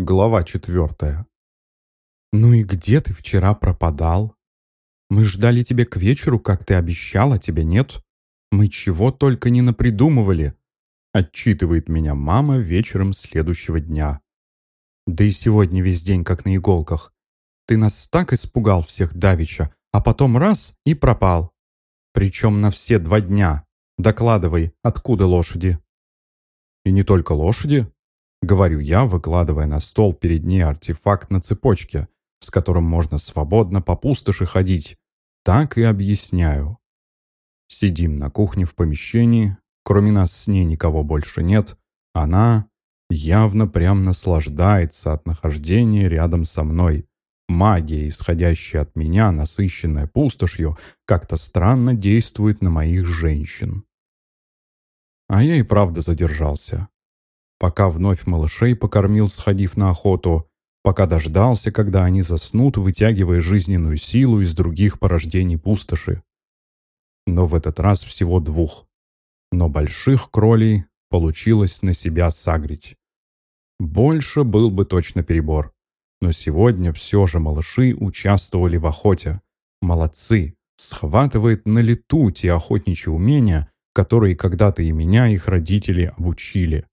Глава четвертая. «Ну и где ты вчера пропадал? Мы ждали тебя к вечеру, как ты обещал, а тебя нет. Мы чего только не напридумывали!» Отчитывает меня мама вечером следующего дня. «Да и сегодня весь день как на иголках. Ты нас так испугал всех давеча, а потом раз и пропал. Причем на все два дня. Докладывай, откуда лошади?» «И не только лошади?» — говорю я, выкладывая на стол перед ней артефакт на цепочке, с которым можно свободно по пустоши ходить. Так и объясняю. Сидим на кухне в помещении, кроме нас с ней никого больше нет. Она явно прям наслаждается от нахождения рядом со мной. Магия, исходящая от меня, насыщенная пустошью, как-то странно действует на моих женщин. А я и правда задержался пока вновь малышей покормил, сходив на охоту, пока дождался, когда они заснут, вытягивая жизненную силу из других порождений пустоши. Но в этот раз всего двух. Но больших кролей получилось на себя сагрить. Больше был бы точно перебор. Но сегодня все же малыши участвовали в охоте. Молодцы! Схватывает на лету те охотничьи умения, которые когда-то и меня, их родители, обучили.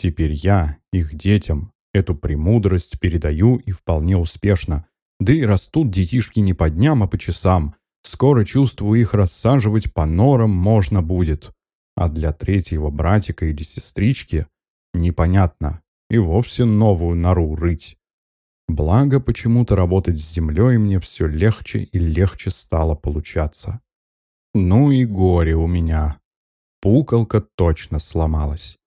Теперь я, их детям, эту премудрость передаю и вполне успешно. Да и растут детишки не по дням, а по часам. Скоро, чувствую, их рассаживать по норам можно будет. А для третьего братика или сестрички непонятно. И вовсе новую нору рыть. Благо, почему-то работать с землей мне все легче и легче стало получаться. Ну и горе у меня. Пукалка точно сломалась.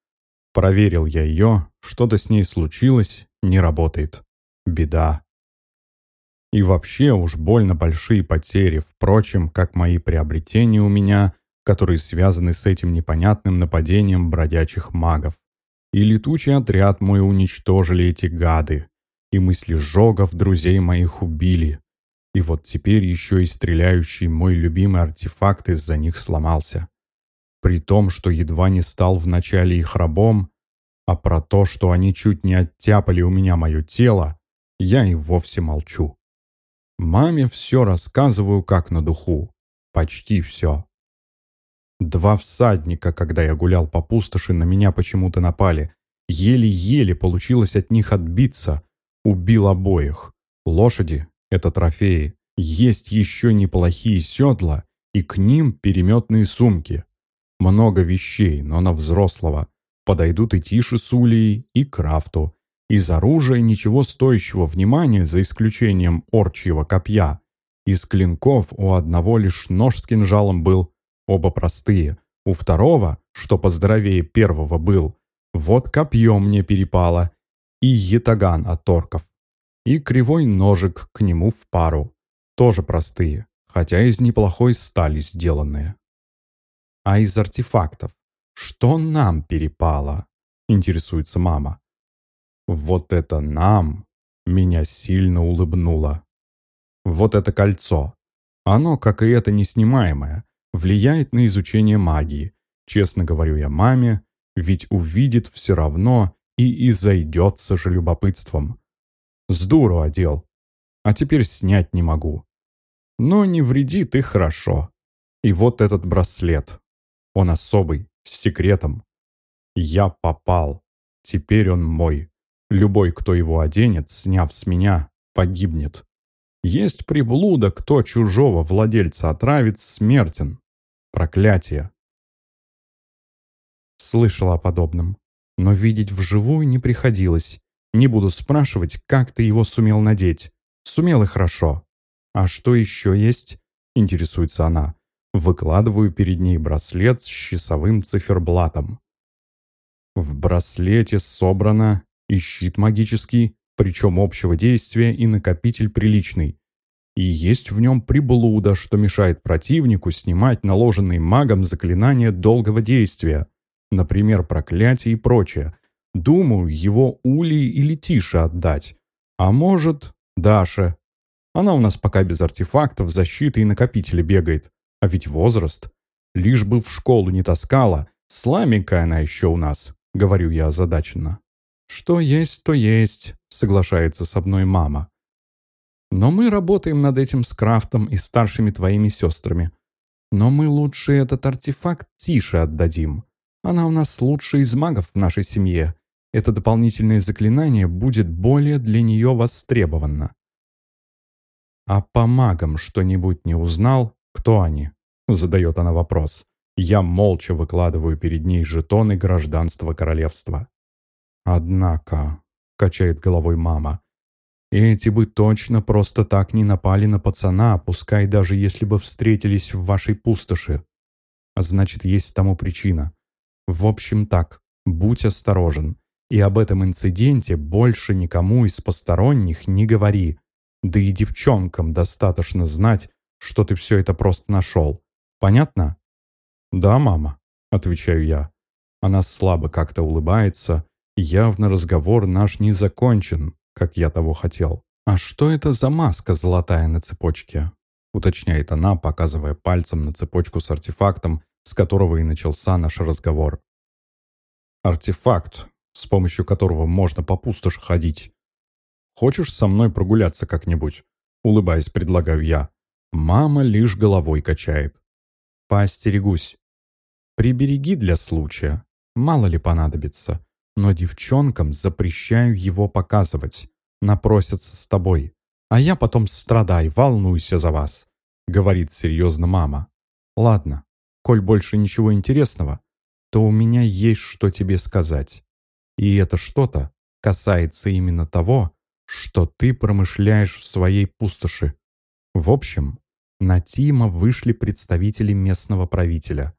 Проверил я ее, что-то с ней случилось, не работает. Беда. И вообще уж больно большие потери, впрочем, как мои приобретения у меня, которые связаны с этим непонятным нападением бродячих магов. И летучий отряд мой уничтожили эти гады, и мысли жогов друзей моих убили. И вот теперь еще и стреляющий мой любимый артефакт из-за них сломался. При том, что едва не стал вначале их рабом, а про то, что они чуть не оттяпали у меня мое тело, я и вовсе молчу. Маме все рассказываю как на духу. Почти все. Два всадника, когда я гулял по пустоши, на меня почему-то напали. Еле-еле получилось от них отбиться. Убил обоих. Лошади — это трофеи. Есть еще неплохие седла, и к ним переметные сумки. Много вещей, но на взрослого. Подойдут и Тише с Улей, и Крафту. Из оружия ничего стоящего внимания, за исключением орчьего копья. Из клинков у одного лишь нож с кинжалом был, оба простые. У второго, что поздоровее первого был, вот копье мне перепало, и етаган от орков. И кривой ножик к нему в пару. Тоже простые, хотя из неплохой стали сделанные. А из артефактов что нам перепало? Интересуется мама. Вот это нам меня сильно улыбнуло. Вот это кольцо. Оно, как и это неснимаемое, влияет на изучение магии. Честно говорю я маме, ведь увидит все равно и изойдется же любопытством. С дуру одел, а теперь снять не могу. Но не вредит и хорошо. И вот этот браслет. Он особый, с секретом. Я попал. Теперь он мой. Любой, кто его оденет, сняв с меня, погибнет. Есть приблуда, кто чужого владельца отравит, смертен. Проклятие. Слышала о подобном, но видеть вживую не приходилось. Не буду спрашивать, как ты его сумел надеть. Сумел и хорошо. А что еще есть? Интересуется она. Выкладываю перед ней браслет с часовым циферблатом. В браслете собрано и щит магический, причем общего действия, и накопитель приличный. И есть в нем приблуда, что мешает противнику снимать наложенные магом заклинания долгого действия, например, проклятие и прочее. Думаю, его Ули или Тише отдать. А может, Даше. Она у нас пока без артефактов, защиты и накопителя бегает. А ведь возраст. Лишь бы в школу не таскала. Сламенькая она еще у нас, говорю я озадаченно. «Что есть, то есть», — соглашается со мной мама. «Но мы работаем над этим с Крафтом и старшими твоими сестрами. Но мы лучше этот артефакт тише отдадим. Она у нас лучшая из магов в нашей семье. Это дополнительное заклинание будет более для нее востребовано». «А по магам что-нибудь не узнал? Кто они?» — задает она вопрос. Я молча выкладываю перед ней жетоны гражданства королевства. «Однако», — качает головой мама, «эти бы точно просто так не напали на пацана, пускай даже если бы встретились в вашей пустоши. Значит, есть тому причина. В общем так, будь осторожен, и об этом инциденте больше никому из посторонних не говори. Да и девчонкам достаточно знать, что ты все это просто нашел. Понятно?» «Да, мама», — отвечаю я. Она слабо как-то улыбается, Явно разговор наш не закончен, как я того хотел. «А что это за маска золотая на цепочке?» уточняет она, показывая пальцем на цепочку с артефактом, с которого и начался наш разговор. «Артефакт, с помощью которого можно по пустоши ходить. Хочешь со мной прогуляться как-нибудь?» Улыбаясь, предлагаю я. Мама лишь головой качает. «Поостерегусь. Прибереги для случая. Мало ли понадобится но девчонкам запрещаю его показывать. Напросятся с тобой. А я потом страдай, волнуйся за вас», — говорит серьезно мама. «Ладно, коль больше ничего интересного, то у меня есть что тебе сказать. И это что-то касается именно того, что ты промышляешь в своей пустоши. В общем, на Тима вышли представители местного правителя.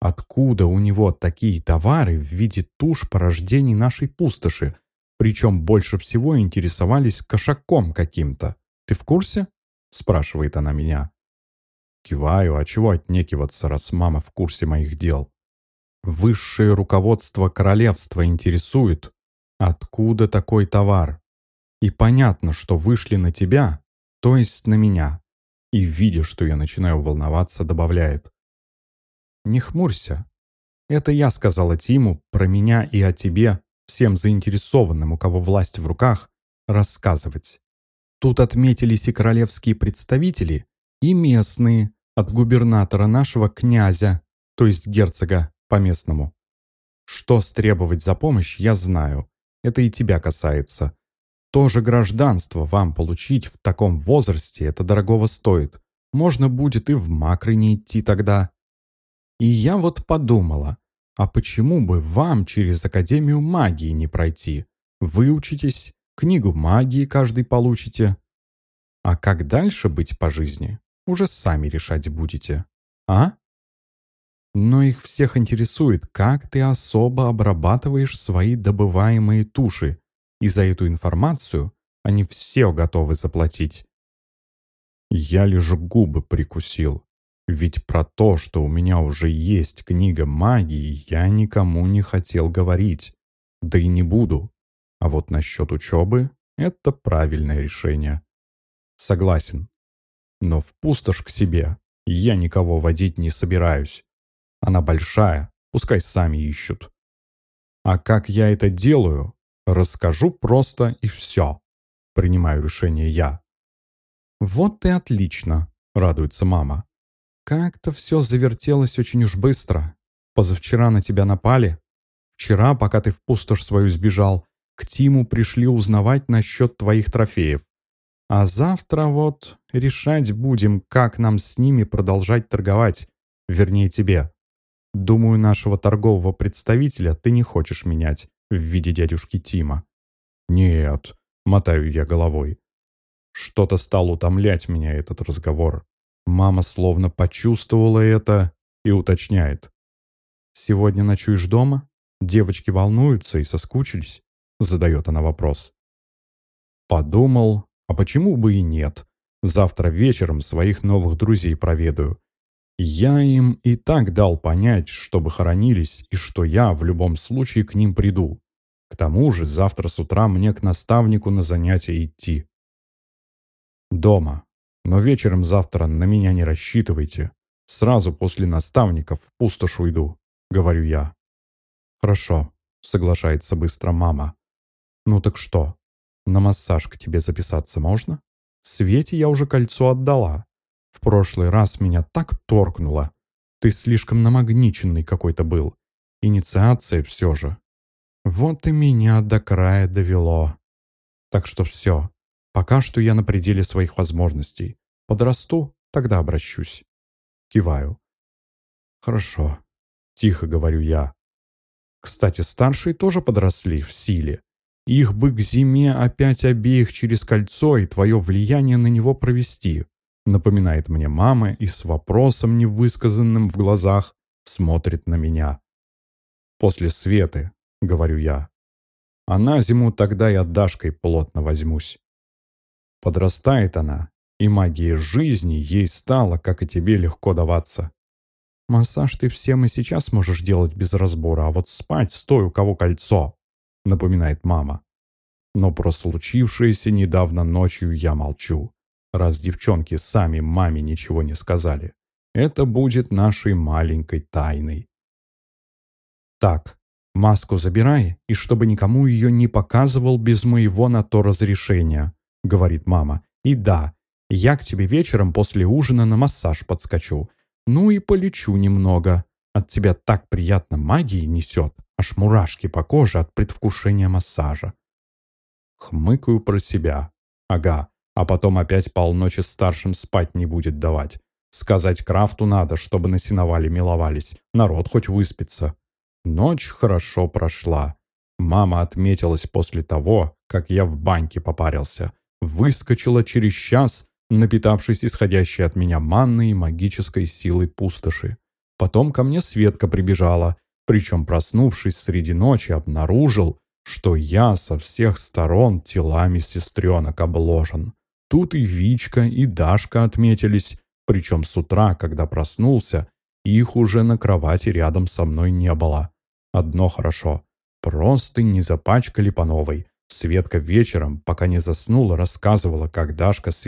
Откуда у него такие товары в виде туш порождений нашей пустоши? Причем больше всего интересовались кошаком каким-то. Ты в курсе? Спрашивает она меня. Киваю, а чего отнекиваться, раз мама в курсе моих дел? Высшее руководство королевства интересует, откуда такой товар. И понятно, что вышли на тебя, то есть на меня. И, видя, что я начинаю волноваться, добавляет. Не хмурься. Это я сказала Тиму про меня и о тебе, всем заинтересованным, у кого власть в руках, рассказывать. Тут отметились и королевские представители, и местные, от губернатора нашего князя, то есть герцога по-местному. Что стребовать за помощь, я знаю. Это и тебя касается. Тоже гражданство вам получить в таком возрасте, это дорогого стоит. Можно будет и в макры не идти тогда. И я вот подумала, а почему бы вам через Академию магии не пройти? Выучитесь, книгу магии каждый получите. А как дальше быть по жизни, уже сами решать будете. А? Но их всех интересует, как ты особо обрабатываешь свои добываемые туши, и за эту информацию они все готовы заплатить. Я лишь губы прикусил. Ведь про то, что у меня уже есть книга магии, я никому не хотел говорить. Да и не буду. А вот насчет учебы — это правильное решение. Согласен. Но в пустошь к себе я никого водить не собираюсь. Она большая, пускай сами ищут. А как я это делаю, расскажу просто и все. Принимаю решение я. «Вот и отлично», — радуется мама. Как-то все завертелось очень уж быстро. Позавчера на тебя напали. Вчера, пока ты в пустошь свою сбежал, к Тиму пришли узнавать насчет твоих трофеев. А завтра вот решать будем, как нам с ними продолжать торговать. Вернее, тебе. Думаю, нашего торгового представителя ты не хочешь менять в виде дядюшки Тима. Нет, мотаю я головой. Что-то стал утомлять меня этот разговор. Мама словно почувствовала это и уточняет. «Сегодня ночуешь дома? Девочки волнуются и соскучились?» Задает она вопрос. Подумал, а почему бы и нет? Завтра вечером своих новых друзей проведаю. Я им и так дал понять, чтобы хоронились, и что я в любом случае к ним приду. К тому же завтра с утра мне к наставнику на занятия идти. Дома, но вечером завтра на меня не рассчитывайте. Сразу после наставников в пустошь уйду, говорю я. Хорошо, соглашается быстро мама. Ну так что, на массаж к тебе записаться можно? Свете я уже кольцо отдала. В прошлый раз меня так торкнуло. Ты слишком намагниченный какой-то был. Инициация все же. Вот и меня до края довело. Так что все. Пока что я на пределе своих возможностей. Подрасту, тогда обращусь. Киваю. Хорошо. Тихо говорю я. Кстати, старшие тоже подросли в силе. Их бы к зиме опять обеих через кольцо и твое влияние на него провести, напоминает мне мама и с вопросом, невысказанным в глазах, смотрит на меня. После Светы, говорю я. А на зиму тогда я Дашкой плотно возьмусь. Подрастает она, и магия жизни ей стала, как и тебе, легко даваться. Массаж ты всем и сейчас можешь делать без разбора, а вот спать стой у кого кольцо напоминает мама. Но про случившееся недавно ночью я молчу, раз девчонки сами маме ничего не сказали. Это будет нашей маленькой тайной. Так, маску забирай, и чтобы никому ее не показывал без моего на то разрешения, говорит мама. И да, я к тебе вечером после ужина на массаж подскочу. Ну и полечу немного. От тебя так приятно магии несет аж мурашки по коже от предвкушения массажа. Хмыкаю про себя. Ага, а потом опять полночи старшим спать не будет давать. Сказать Крафту надо, чтобы на миловались. Народ хоть выспится. Ночь хорошо прошла. Мама отметилась после того, как я в баньке попарился. Выскочила через час, напитавшись исходящей от меня манной и магической силой пустоши. Потом ко мне Светка прибежала, причем, проснувшись среди ночи, обнаружил, что я со всех сторон телами сестренок обложен. Тут и Вичка, и Дашка отметились, причем с утра, когда проснулся, их уже на кровати рядом со мной не было. Одно хорошо, просто не запачкали по новой. Светка вечером, пока не заснула, рассказывала, как Дашка с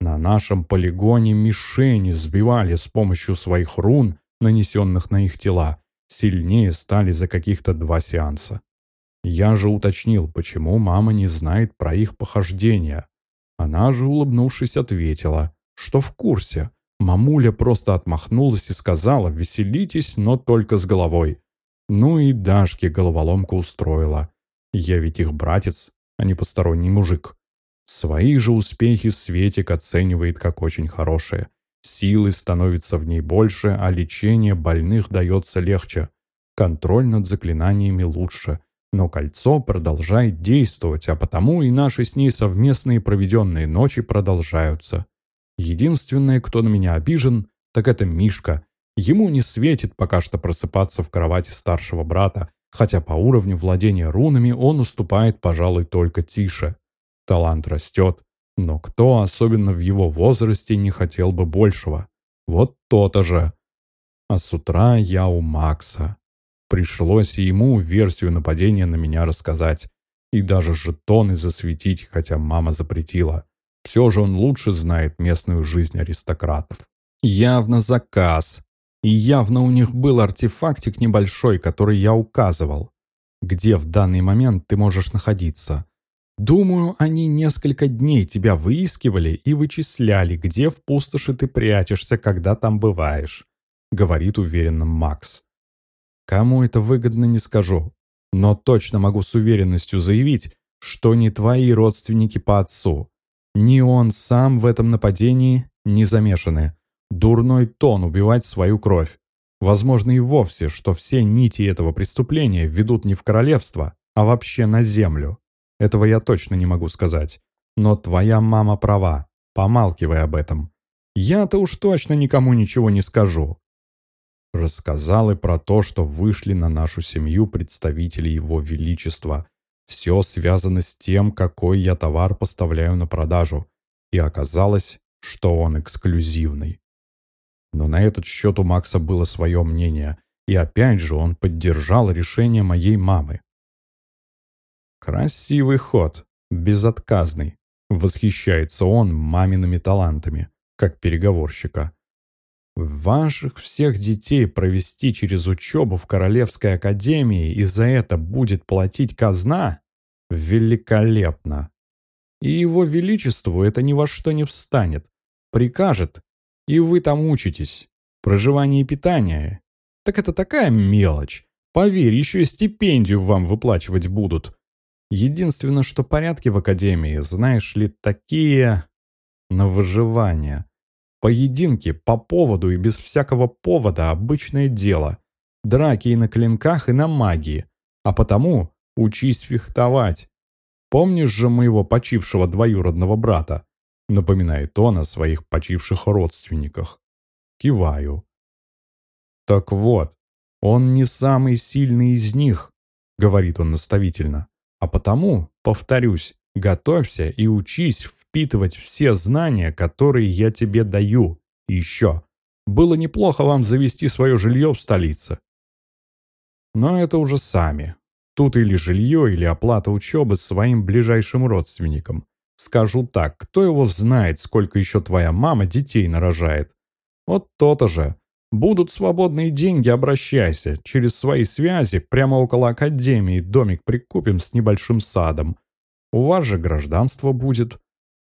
на нашем полигоне мишени сбивали с помощью своих рун, нанесенных на их тела, сильнее стали за каких-то два сеанса. Я же уточнил, почему мама не знает про их похождения. Она же, улыбнувшись, ответила, что в курсе. Мамуля просто отмахнулась и сказала, веселитесь, но только с головой. Ну и Дашке головоломку устроила. Я ведь их братец, а не посторонний мужик. Свои же успехи Светик оценивает как очень хорошие. Силы становится в ней больше, а лечение больных дается легче. Контроль над заклинаниями лучше. Но кольцо продолжает действовать, а потому и наши с ней совместные проведенные ночи продолжаются. Единственное, кто на меня обижен, так это Мишка. Ему не светит пока что просыпаться в кровати старшего брата, хотя по уровню владения рунами он уступает, пожалуй, только тише. Талант растет, но кто, особенно в его возрасте, не хотел бы большего? Вот то-то же. А с утра я у Макса. Пришлось ему версию нападения на меня рассказать. И даже жетоны засветить, хотя мама запретила. Все же он лучше знает местную жизнь аристократов. Явно заказ. И явно у них был артефактик небольшой, который я указывал. Где в данный момент ты можешь находиться. Думаю, они несколько дней тебя выискивали и вычисляли, где в пустоши ты прячешься, когда там бываешь», — говорит уверенно Макс. «Кому это выгодно, не скажу, но точно могу с уверенностью заявить, что не твои родственники по отцу. Ни он сам в этом нападении не замешаны. Дурной тон убивать свою кровь. Возможно и вовсе, что все нити этого преступления ведут не в королевство, а вообще на землю. Этого я точно не могу сказать. Но твоя мама права. Помалкивай об этом. Я-то уж точно никому ничего не скажу. Рассказал и про то, что вышли на нашу семью представители его величества. Все связано с тем, какой я товар поставляю на продажу. И оказалось, что он эксклюзивный. Но на этот счет у Макса было свое мнение. И опять же он поддержал решение моей мамы. Красивый ход, безотказный. Восхищается он мамиными талантами, как переговорщика. Ваших всех детей провести через учебу в Королевской академии и за это будет платить казна? Великолепно. И его величеству это ни во что не встанет. Прикажет, и вы там учитесь. Проживание и питание. Так это такая мелочь. Поверь, еще и стипендию вам выплачивать будут. Единственное, что порядки в академии, знаешь ли, такие на выживание. Поединки по поводу и без всякого повода – обычное дело. Драки и на клинках, и на магии. А потому учись фехтовать. Помнишь же моего почившего двоюродного брата? Напоминает он о своих почивших родственниках. Киваю. Так вот, он не самый сильный из них, говорит он наставительно. А потому, повторюсь, готовься и учись впитывать все знания, которые я тебе даю. Еще, было неплохо вам завести свое жилье в столице. Но это уже сами. Тут или жилье, или оплата учебы своим ближайшим родственникам. Скажу так, кто его знает, сколько еще твоя мама детей нарожает. Вот то-то же. Будут свободные деньги, обращайся. Через свои связи прямо около академии домик прикупим с небольшим садом. У вас же гражданство будет.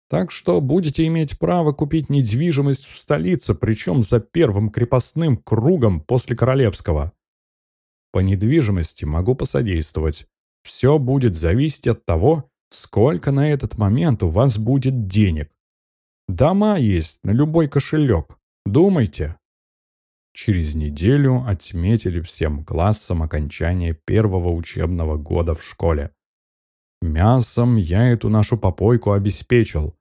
Так что будете иметь право купить недвижимость в столице, причем за первым крепостным кругом после Королевского. По недвижимости могу посодействовать. Все будет зависеть от того, сколько на этот момент у вас будет денег. Дома есть на любой кошелек. Думайте. Через неделю отметили всем классам окончание первого учебного года в школе. Мясом я эту нашу попойку обеспечил.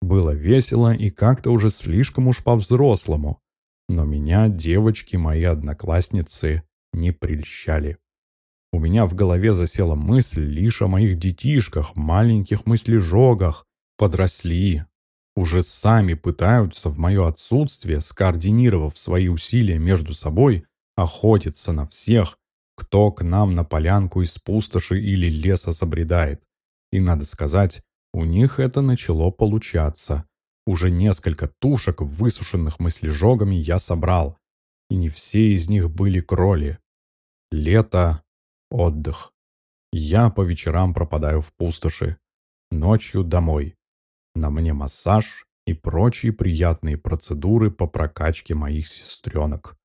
Было весело и как-то уже слишком уж по-взрослому. Но меня девочки, мои одноклассницы, не прельщали. У меня в голове засела мысль лишь о моих детишках, маленьких мыслежогах. Подросли. Уже сами пытаются в мое отсутствие, скоординировав свои усилия между собой, охотиться на всех, кто к нам на полянку из пустоши или леса забредает. И, надо сказать, у них это начало получаться. Уже несколько тушек, высушенных мыслежогами, я собрал. И не все из них были кроли. Лето, отдых. Я по вечерам пропадаю в пустоши. Ночью домой. На мне массаж и прочие приятные процедуры по прокачке моих сестренок.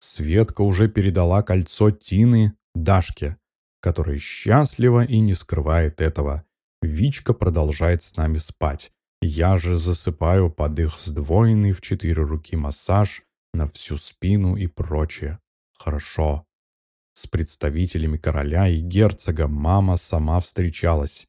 Светка уже передала кольцо Тины Дашке, которая счастлива и не скрывает этого. Вичка продолжает с нами спать. Я же засыпаю под их сдвоенный в четыре руки массаж на всю спину и прочее. Хорошо. С представителями короля и герцога мама сама встречалась.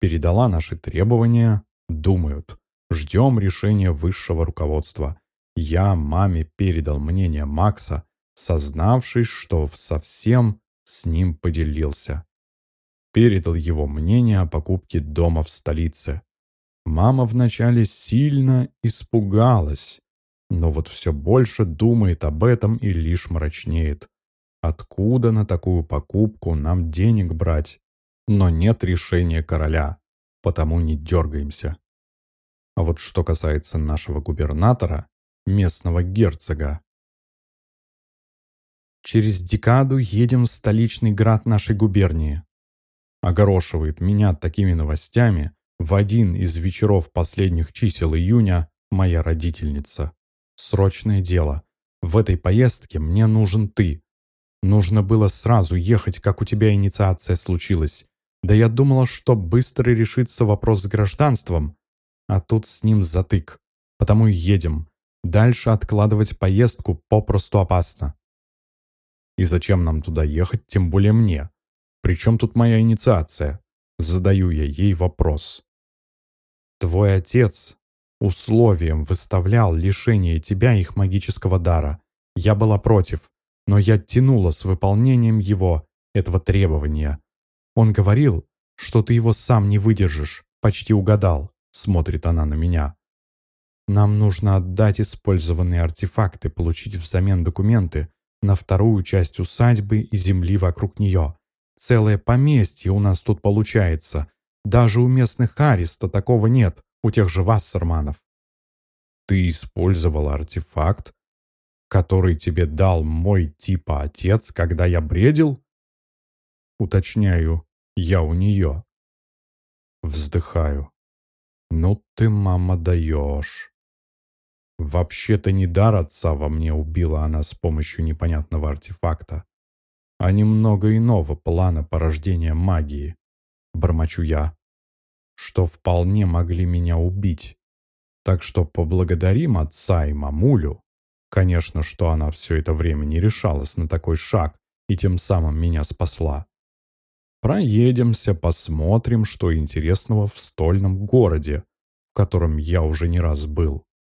Передала наши требования. Думают. Ждем решения высшего руководства. Я маме передал мнение Макса, сознавшись, что совсем с ним поделился передал его мнение о покупке дома в столице. Мама вначале сильно испугалась, но вот все больше думает об этом и лишь мрачнеет. Откуда на такую покупку нам денег брать? Но нет решения короля, потому не дергаемся. А вот что касается нашего губернатора, местного герцога. Через декаду едем в столичный град нашей губернии огорошивает меня такими новостями в один из вечеров последних чисел июня моя родительница. Срочное дело. В этой поездке мне нужен ты. Нужно было сразу ехать, как у тебя инициация случилась. Да я думала, что быстро решится вопрос с гражданством. А тут с ним затык. Потому едем. Дальше откладывать поездку попросту опасно. И зачем нам туда ехать, тем более мне? Причем тут моя инициация? Задаю я ей вопрос. Твой отец условием выставлял лишение тебя их магического дара. Я была против, но я тянула с выполнением его, этого требования. Он говорил, что ты его сам не выдержишь, почти угадал, смотрит она на меня. Нам нужно отдать использованные артефакты, получить взамен документы на вторую часть усадьбы и земли вокруг нее. Целое поместье у нас тут получается. Даже у местных ариста такого нет, у тех же вассерманов. Ты использовал артефакт, который тебе дал мой типа отец, когда я бредил? Уточняю, я у нее. Вздыхаю. «Ну ты, мама, даешь!» Вообще-то не дар отца во мне убила она с помощью непонятного артефакта, а немного иного плана порождения магии, бормочу я, что вполне могли меня убить. Так что поблагодарим отца и мамулю. Конечно, что она все это время не решалась на такой шаг и тем самым меня спасла. Проедемся, посмотрим, что интересного в стольном городе, в котором я уже не раз был.